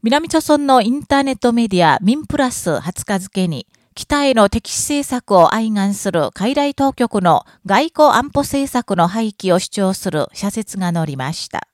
南朝村のインターネットメディア民プラス20日付に、北への敵視政策を愛願する海外当局の外交安保政策の廃棄を主張する社説が載りました。